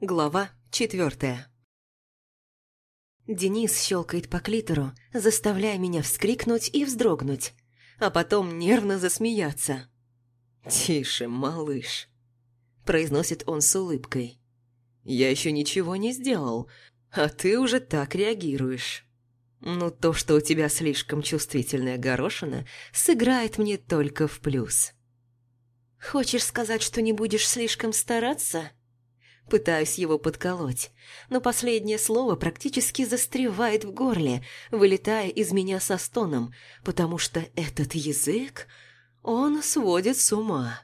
Глава четвертая. Денис щелкает по клитору, заставляя меня вскрикнуть и вздрогнуть, а потом нервно засмеяться. «Тише, малыш», – произносит он с улыбкой. «Я еще ничего не сделал, а ты уже так реагируешь. Ну, то, что у тебя слишком чувствительная горошина, сыграет мне только в плюс». «Хочешь сказать, что не будешь слишком стараться?» Пытаюсь его подколоть, но последнее слово практически застревает в горле, вылетая из меня со стоном, потому что этот язык, он сводит с ума.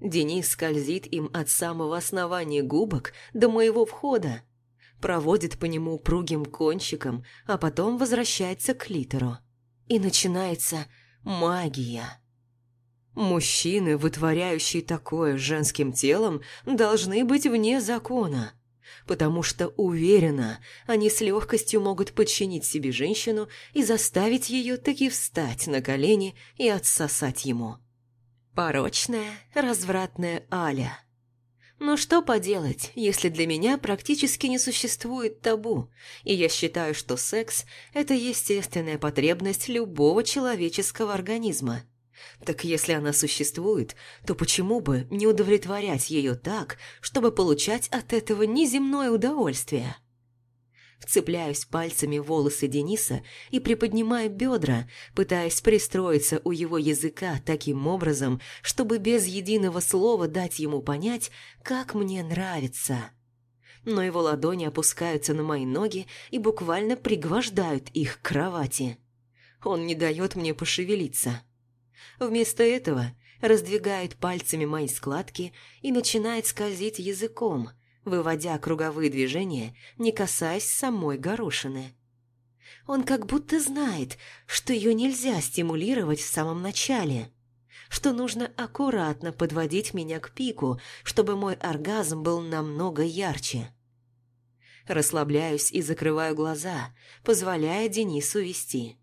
Денис скользит им от самого основания губок до моего входа, проводит по нему упругим кончиком, а потом возвращается к литеру. И начинается магия. Мужчины, вытворяющие такое женским телом, должны быть вне закона, потому что, уверена, они с легкостью могут подчинить себе женщину и заставить ее таки встать на колени и отсосать ему. Порочная, развратная Аля. Но что поделать, если для меня практически не существует табу, и я считаю, что секс – это естественная потребность любого человеческого организма – так если она существует, то почему бы не удовлетворять ее так, чтобы получать от этого неземное удовольствие? Вцепляюсь пальцами в волосы Дениса и приподнимаю бедра, пытаясь пристроиться у его языка таким образом, чтобы без единого слова дать ему понять, как мне нравится. Но его ладони опускаются на мои ноги и буквально пригвождают их к кровати. Он не дает мне пошевелиться. Вместо этого раздвигает пальцами мои складки и начинает скользить языком, выводя круговые движения, не касаясь самой горошины. Он как будто знает, что ее нельзя стимулировать в самом начале, что нужно аккуратно подводить меня к пику, чтобы мой оргазм был намного ярче. Расслабляюсь и закрываю глаза, позволяя Денису вести.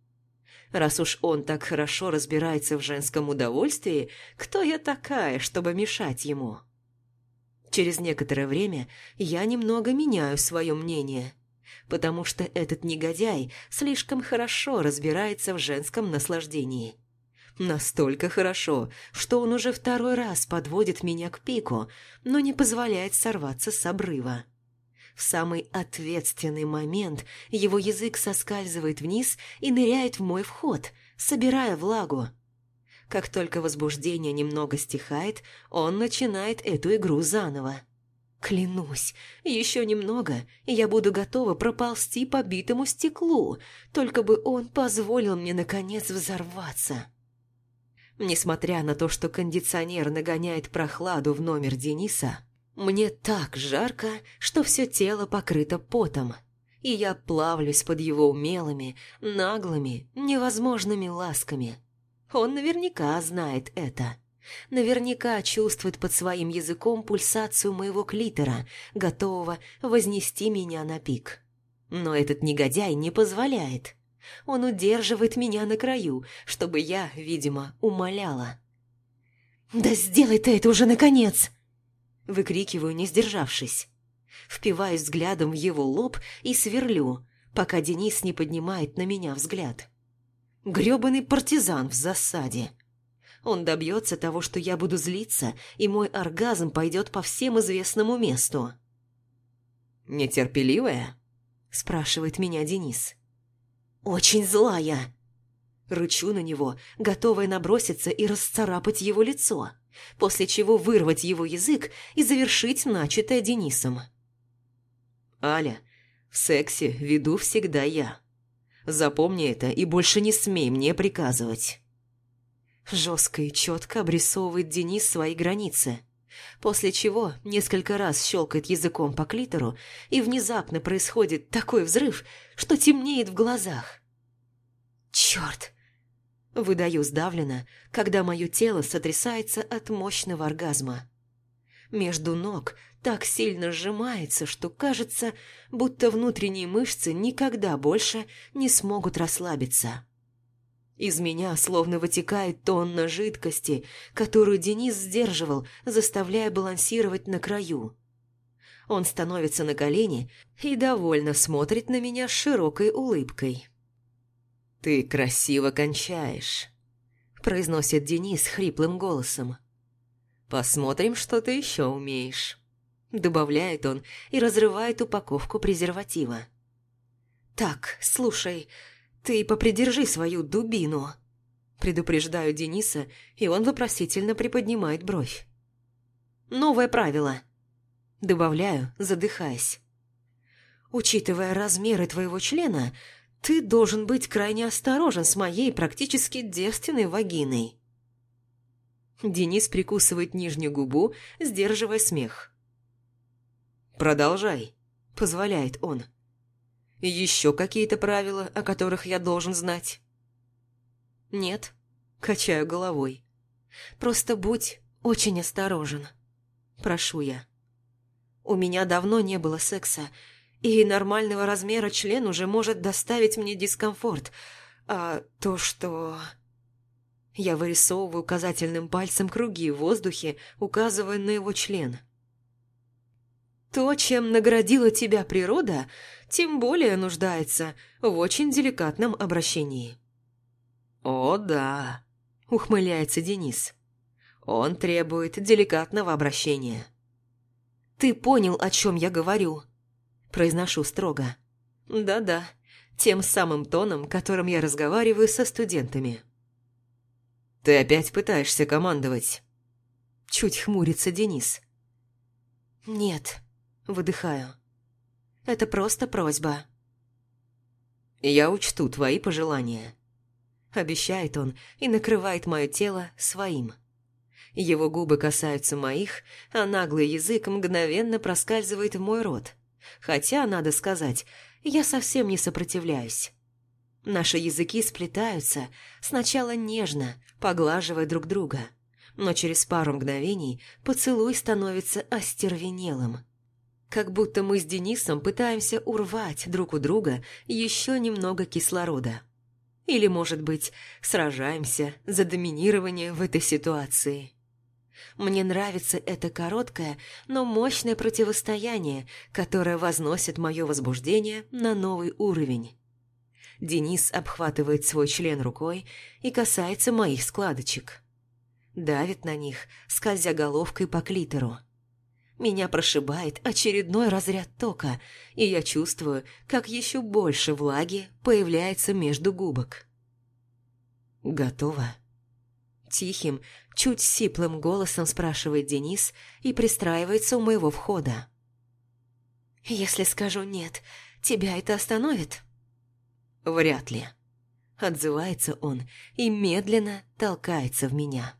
Раз уж он так хорошо разбирается в женском удовольствии, кто я такая, чтобы мешать ему? Через некоторое время я немного меняю свое мнение, потому что этот негодяй слишком хорошо разбирается в женском наслаждении. Настолько хорошо, что он уже второй раз подводит меня к пику, но не позволяет сорваться с обрыва. В самый ответственный момент его язык соскальзывает вниз и ныряет в мой вход, собирая влагу. Как только возбуждение немного стихает, он начинает эту игру заново. Клянусь, еще немного, и я буду готова проползти по битому стеклу, только бы он позволил мне, наконец, взорваться. Несмотря на то, что кондиционер нагоняет прохладу в номер Дениса, мне так жарко, что все тело покрыто потом, и я плавлюсь под его умелыми, наглыми, невозможными ласками. Он наверняка знает это. Наверняка чувствует под своим языком пульсацию моего клитора, готового вознести меня на пик. Но этот негодяй не позволяет. Он удерживает меня на краю, чтобы я, видимо, умоляла. «Да сделай ты это уже, наконец!» Выкрикиваю, не сдержавшись. Впиваюсь взглядом в его лоб и сверлю, пока Денис не поднимает на меня взгляд. Грёбаный партизан в засаде. Он добьется того, что я буду злиться, и мой оргазм пойдет по всем известному месту. «Нетерпеливая?» – спрашивает меня Денис. «Очень злая!» Рычу на него, готовая наброситься и расцарапать его лицо после чего вырвать его язык и завершить начатое Денисом. «Аля, в сексе веду всегда я. Запомни это и больше не смей мне приказывать». Жестко и четко обрисовывает Денис свои границы, после чего несколько раз щелкает языком по клитору, и внезапно происходит такой взрыв, что темнеет в глазах. «Черт!» Выдаю сдавленно, когда мое тело сотрясается от мощного оргазма. Между ног так сильно сжимается, что кажется, будто внутренние мышцы никогда больше не смогут расслабиться. Из меня словно вытекает тонна жидкости, которую Денис сдерживал, заставляя балансировать на краю. Он становится на колени и довольно смотрит на меня широкой улыбкой. «Ты красиво кончаешь», – произносит Денис хриплым голосом. «Посмотрим, что ты еще умеешь», – добавляет он и разрывает упаковку презерватива. «Так, слушай, ты попридержи свою дубину», – предупреждаю Дениса, и он вопросительно приподнимает бровь. «Новое правило», – добавляю, задыхаясь. «Учитывая размеры твоего члена, ты должен быть крайне осторожен с моей практически девственной вагиной. Денис прикусывает нижнюю губу, сдерживая смех. «Продолжай», – позволяет он. «Еще какие-то правила, о которых я должен знать?» «Нет», – качаю головой. «Просто будь очень осторожен. Прошу я. У меня давно не было секса, и нормального размера член уже может доставить мне дискомфорт. А то, что... Я вырисовываю указательным пальцем круги в воздухе, указывая на его член. То, чем наградила тебя природа, тем более нуждается в очень деликатном обращении. «О, да», — ухмыляется Денис. «Он требует деликатного обращения». «Ты понял, о чем я говорю?» Произношу строго. Да-да, тем самым тоном, которым я разговариваю со студентами. «Ты опять пытаешься командовать?» Чуть хмурится Денис. «Нет», — выдыхаю. «Это просто просьба». «Я учту твои пожелания», — обещает он и накрывает мое тело своим. Его губы касаются моих, а наглый язык мгновенно проскальзывает в мой рот, Хотя, надо сказать, я совсем не сопротивляюсь. Наши языки сплетаются, сначала нежно, поглаживая друг друга, но через пару мгновений поцелуй становится остервенелым. Как будто мы с Денисом пытаемся урвать друг у друга еще немного кислорода. Или, может быть, сражаемся за доминирование в этой ситуации. Мне нравится это короткое, но мощное противостояние, которое возносит мое возбуждение на новый уровень. Денис обхватывает свой член рукой и касается моих складочек. Давит на них, скользя головкой по клитору. Меня прошибает очередной разряд тока, и я чувствую, как еще больше влаги появляется между губок. «Готово?» Тихим, чуть сиплым голосом спрашивает Денис и пристраивается у моего входа. «Если скажу «нет», тебя это остановит?» «Вряд ли», — отзывается он и медленно толкается в меня.